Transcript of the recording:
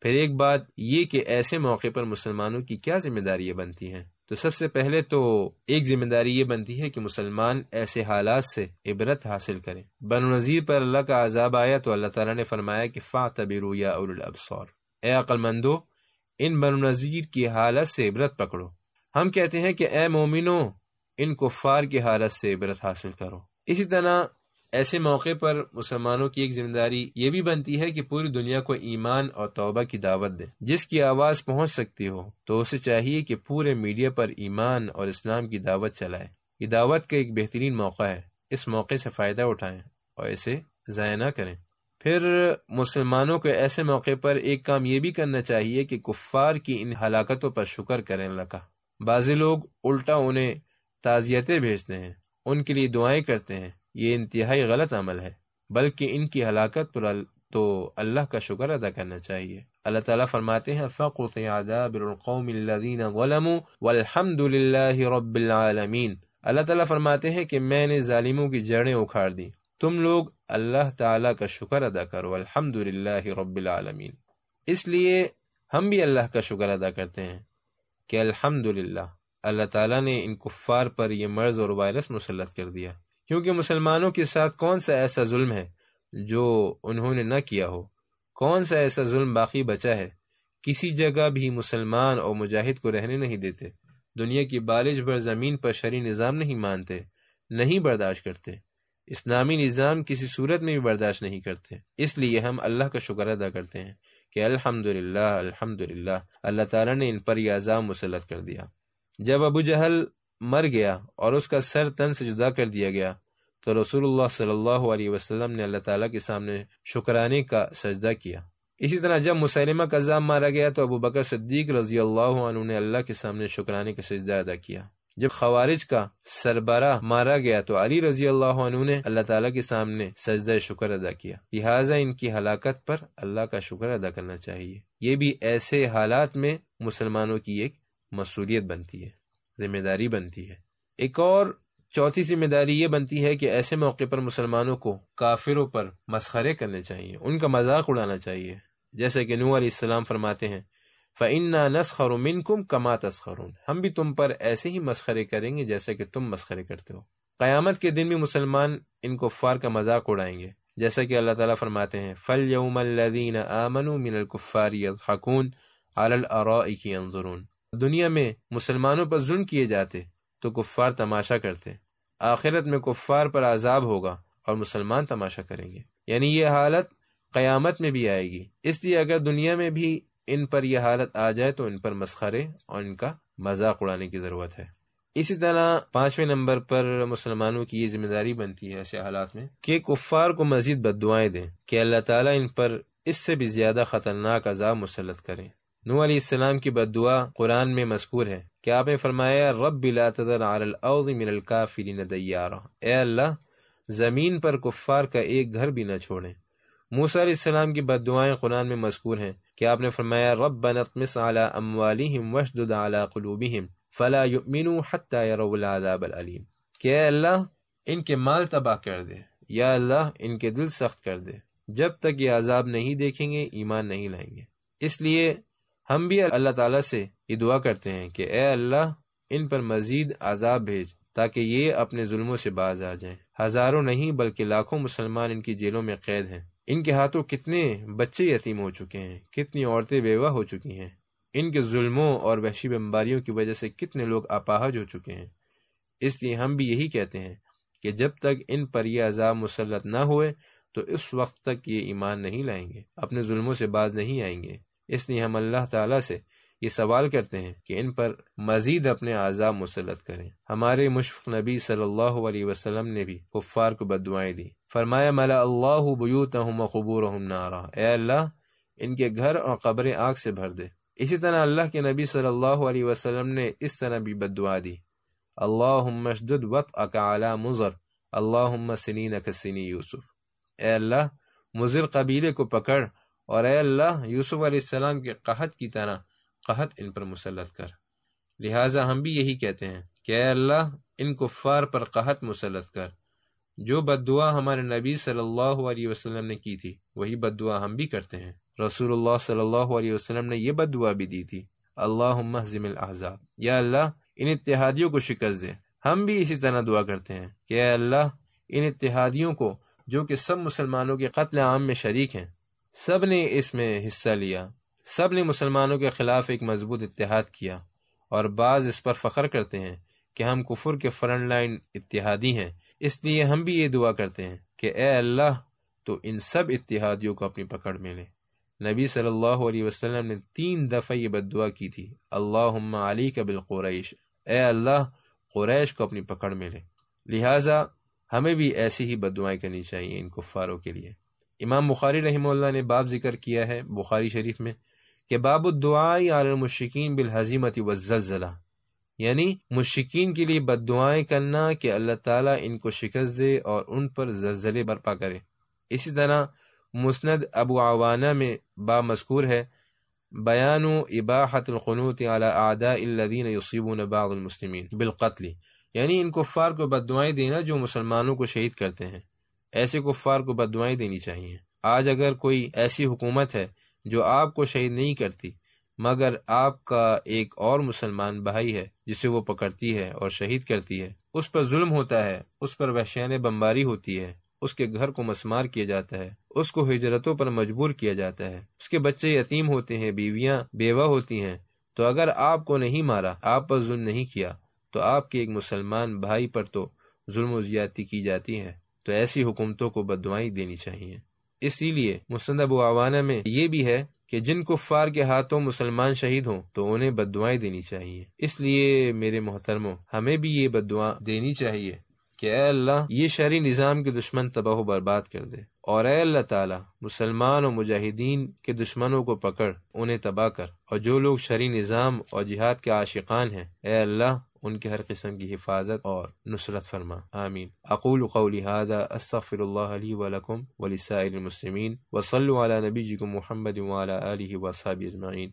پھر ایک بات یہ کہ ایسے موقع پر مسلمانوں کی کیا ذمہ داریاں بنتی ہیں؟ تو سب سے پہلے تو ایک ذمہ داری یہ بنتی ہے کہ مسلمان ایسے حالات سے عبرت حاصل کریں۔ بن نظیر پر اللہ کا عذاب آیا تو اللہ تعالیٰ نے فرمایا کہ فا تبرو یا الابصار۔ اے عقل مندو، ان بن نظیر کی حالت سے عبرت پکڑو۔ ہم کہتے ہیں کہ اے مومنو، ان کفار کی حالت سے عبرت حاصل کرو۔ اسی طرح ایسے موقع پر مسلمانوں کی ایک ذمہ داری یہ بھی بنتی ہے کہ پوری دنیا کو ایمان اور توبہ کی دعوت دے، جس کی آواز پہنچ سکتی ہو۔ تو اسے چاہیے کہ پورے میڈیا پر ایمان اور اسلام کی دعوت چلائے۔ یہ دعوت کا ایک بہترین موقع ہے۔ اس موقع سے فائدہ اٹھائیں اور اسے ضائع نہ کریں۔ پھر مسلمانوں کو ایسے موقع پر ایک کام یہ بھی کرنا چاہیے کہ کفار کی ان ہلاکتوں پر شکر کریں اللہ کا بعض لوگ الٹا انہیں تعزیتیں بھیجتے ہیں، ان کے لیے دعائیں کرتے ہیں۔ یہ انتہائی غلط عمل ہے، بلکہ ان کی ہلاکت پر تو اللہ کا شکر ادا کرنا چاہیے۔ اللہ تعالیٰ فرماتے ہیں والحمد للہ رب العالمین اللہ تعالیٰ فرماتے ہیں کہ میں نے ظالموں کی جڑیں اکھاڑ دی تم لوگ اللہ تعالیٰ کا شکر ادا کرو۔ الحمد للہ رب العالمین۔ اس لیے ہم بھی اللہ کا شکر ادا کرتے ہیں کہ الحمد اللہ تعالیٰ نے ان کفار پر یہ مرض اور وائرس مسلط کر دیا۔ کیونکہ مسلمانوں کے ساتھ کون سا ایسا ظلم ہے جو انہوں نے نہ کیا ہو؟ کون سا ایسا ظلم باقی بچا ہے؟ کسی جگہ بھی مسلمان اور مجاہد کو رہنے نہیں دیتے، دنیا کی بالش بھر زمین پر شرع نظام نہیں مانتے، نہیں برداشت کرتے۔ اسلامی نظام کسی صورت میں بھی برداشت نہیں کرتے۔ اس لیے ہم اللہ کا شکر ادا کرتے ہیں کہ الحمد للہ الحمد للہ اللہ تعالیٰ نے ان پر یہ عذاب مسلط کر دیا۔ جب ابو جہل مر گیا اور اس کا سر تن سے جدا کر دیا گیا۔ تو رسول اللہ صلی اللہ علیہ وسلم نے اللہ تعالیٰ کے سامنے شکرانے کا سجدہ کیا۔ اسی طرح جب مسلمہ کا مارا گیا تو ابو بکر صدیق رضی اللہ عنہ نے اللہ کے سامنے شکرانے کا سجدہ ادا کیا۔ جب خوارج کا سربراہ مارا گیا تو علی رضی اللہ عنہ نے اللہ تعالیٰ کے سامنے سجدہ شکر ادا کیا۔ لہٰذا ان کی ہلاکت پر اللہ کا شکر ادا کرنا چاہیے۔ یہ بھی ایسے حالات میں مسلمانوں کی ایک مصولیت بنتی ہے۔ ذمہ داری بنتی ہے۔ ایک اور چوتھی ذمہ داری یہ بنتی ہے کہ ایسے موقع پر مسلمانوں کو کافروں پر مسخرے کرنے چاہیے، ان کا مذاق اڑانا چاہیے۔ جیسے کہ نور علیہ السلام فرماتے ہیں فعنا نسخر من کم کما تسخرون۔ ہم بھی تم پر ایسے ہی مسخرے کریں گے جیسے کہ تم مسخرے کرتے ہو۔ قیامت کے دن بھی مسلمان ان کو فار کا مذاق اڑائیں گے۔ جیسا کہ اللہ تعالیٰ فرماتے ہیں فل یوم الدین امن من الکفار حکون انظرون دنیا میں مسلمانوں پر ظلم کیے جاتے تو کفار تماشا کرتے۔ آخرت میں کفار پر عذاب ہوگا اور مسلمان تماشا کریں گے۔ یعنی یہ حالت قیامت میں بھی آئے گی۔ اس لیے اگر دنیا میں بھی ان پر یہ حالت آ جائے تو ان پر مسخرے اور ان کا مذاق اڑانے کی ضرورت ہے۔ اسی طرح پانچویں نمبر پر مسلمانوں کی یہ ذمہ داری بنتی ہے ایسے حالات میں کہ کفار کو مزید بد دعائیں دیں کہ اللہ تعالیٰ ان پر اس سے بھی زیادہ خطرناک عذاب مسلط کریں۔ نو علیہ السلام کی بد دعا قرآن میں مذکور ہے کہ آپ نے فرمایا، رب بلا تذر على الارض من الكافرین دیارا اے اللہ، زمین پر کفار کا ایک گھر بھی نہ چھوڑیں۔ موسیٰ علیہ السلام کی بد دعائیں قرآن میں مذکور ہیں کہ آپ نے فرمایا رب نطمس على اموالهم واشدد على قلوبهم فلا يؤمنوا حتى يروا العذاب العلیم کہ اے اللہ، ان کے مال تباہ کر دے۔ یا اللہ، ان کے دل سخت کر دے۔ جب تک یہ عذاب نہیں دیکھیں گے، ایمان نہیں لائیں گے۔ اس لیے ہم بھی اللہ تعالیٰ سے یہ دعا کرتے ہیں کہ اے اللہ، ان پر مزید عذاب بھیج تاکہ یہ اپنے ظلموں سے باز آ جائیں۔ ہزاروں نہیں بلکہ لاکھوں مسلمان ان کی جیلوں میں قید ہیں۔ ان کے ہاتھوں کتنے بچے یتیم ہو چکے ہیں، کتنی عورتیں بیوہ ہو چکی ہیں۔ ان کے ظلموں اور وحشی بیماریوں کی وجہ سے کتنے لوگ اپاہج ہو چکے ہیں۔ اس لیے ہم بھی یہی کہتے ہیں کہ جب تک ان پر یہ عذاب مسلط نہ ہوئے، تو اس وقت تک یہ ایمان نہیں لائیں گے، اپنے ظلموں سے باز نہیں آئیں گے۔ اس لیے ہم اللہ تعالیٰ سے یہ سوال کرتے ہیں کہ ان پر مزید اپنے عذاب مسلط کریں۔ ہمارے مشفق نبی صلی اللہ علیہ وسلم نے بھی کفار کو بدوائیں دی فرمایا، ملا اللہ بیوتہم وقبورہم نارا۔ اے اللہ، ان کے گھر اور قبریں آگ سے بھر دے۔ اسی طرح اللہ کے نبی صلی اللہ علیہ وسلم نے اس طرح بھی بدعا دی۔ اللہ مشدد وط اکا مضر اللہ سنین کسنی یوسف۔ اے اللہ، مضر قبیلے کو پکڑ اور اے اللہ، یوسف علیہ السلام کے قحط کی طرح قحط ان پر مسلط کر۔ لہٰذا ہم بھی یہی کہتے ہیں کہ اے اللہ، ان کفار پر قحط مسلط کر۔ جو بد دعا ہمارے نبی صلی اللہ علیہ وسلم نے کی تھی، وہی بد دعا ہم بھی کرتے ہیں۔ رسول اللہ صلی اللہ علیہ وسلم نے یہ بد دعا بھی دی تھی۔ اللہ محزم الاحزاب۔ یا اللہ، ان اتحادیوں کو شکست دے۔ ہم بھی اسی طرح دعا کرتے ہیں کہ اے اللہ، ان اتحادیوں کو، جو کہ سب مسلمانوں کے قتل عام میں شریک ہیں سب نے اس میں حصہ لیا۔ سب نے مسلمانوں کے خلاف ایک مضبوط اتحاد کیا اور بعض اس پر فخر کرتے ہیں کہ ہم کفر کے فرنٹ لائن اتحادی ہیں۔ اس لیے ہم بھی یہ دعا کرتے ہیں کہ اے اللہ، تو ان سب اتحادیوں کو اپنی پکڑ میں لے۔ نبی صلی اللہ علیہ وسلم نے تین دفعہ یہ بد دعا کی تھی اللہ علی کا بالقریش، اے اللہ، قریش کو اپنی پکڑ میں لے۔ لہٰذا ہمیں بھی ایسی ہی بد دعائیں کرنی چاہیے ان کفاروں کے لیے۔ امام بخاری رحمہ اللہ نے باب ذکر کیا ہے بخاری شریف میں کہ باب الدعائی علی المشکین بالحزیمت والزلزلہ یعنی مشکین کے لیے بد دعائیں کرنا کہ اللہ تعالیٰ ان کو شکست دے اور ان پر زلزلے برپا کرے۔ اسی طرح مسند ابو عوانہ میں با مذکور ہے، بیان و اباحت القنوت علی اعداء الذین یصیبون بعض المسلمین بالقتل یعنی ان کفار کو بد دعائیں دینا جو مسلمانوں کو شہید کرتے ہیں۔ ایسے کفار کو بد دعائیں دینی چاہیے۔ آج اگر کوئی ایسی حکومت ہے جو آپ کو شہید نہیں کرتی، مگر آپ کا ایک اور مسلمان بھائی ہے جسے وہ پکڑتی ہے اور شہید کرتی ہے، اس پر ظلم ہوتا ہے، اس پر وحشیان بمباری ہوتی ہے، اس کے گھر کو مسمار کیا جاتا ہے، اس کو ہجرتوں پر مجبور کیا جاتا ہے۔ اس کے بچے یتیم ہوتے ہیں، بیویاں بیوہ ہوتی ہیں۔ تو اگر آپ کو نہیں مارا، آپ پر ظلم نہیں کیا، تو آپ کے ایک مسلمان بھائی پر تو ظلم و زیادتی کی جاتی ہے۔ تو ایسی حکومتوں کو بدوائیں دینی چاہیے۔ اسی لیے مسند عوانہ میں یہ بھی ہے کہ جن کفار کے ہاتھوں مسلمان شہید ہوں تو انہیں بد دعائیں دینی چاہیے۔ اس لیے میرے محترموں، ہمیں بھی یہ بد دعا دینی چاہیے کہ اے اللہ یہ شہری نظام کے دشمن تباہ و برباد کر دے اور اے اللہ تعالی مسلمان و مجاہدین کے دشمنوں کو پکڑ، انہیں تباہ کر۔ اور جو لوگ شہری نظام اور جہاد کے عاشقان ہیں، اے اللہ ان کے ہر قسم کی حفاظت اور نصرت فرما۔ آمین۔ اقول قولی هذا استغفر الله لي ولكم ولسائر المسلمين وصلوا على نبيكم محمد وعلى آله وصحبه اجمعين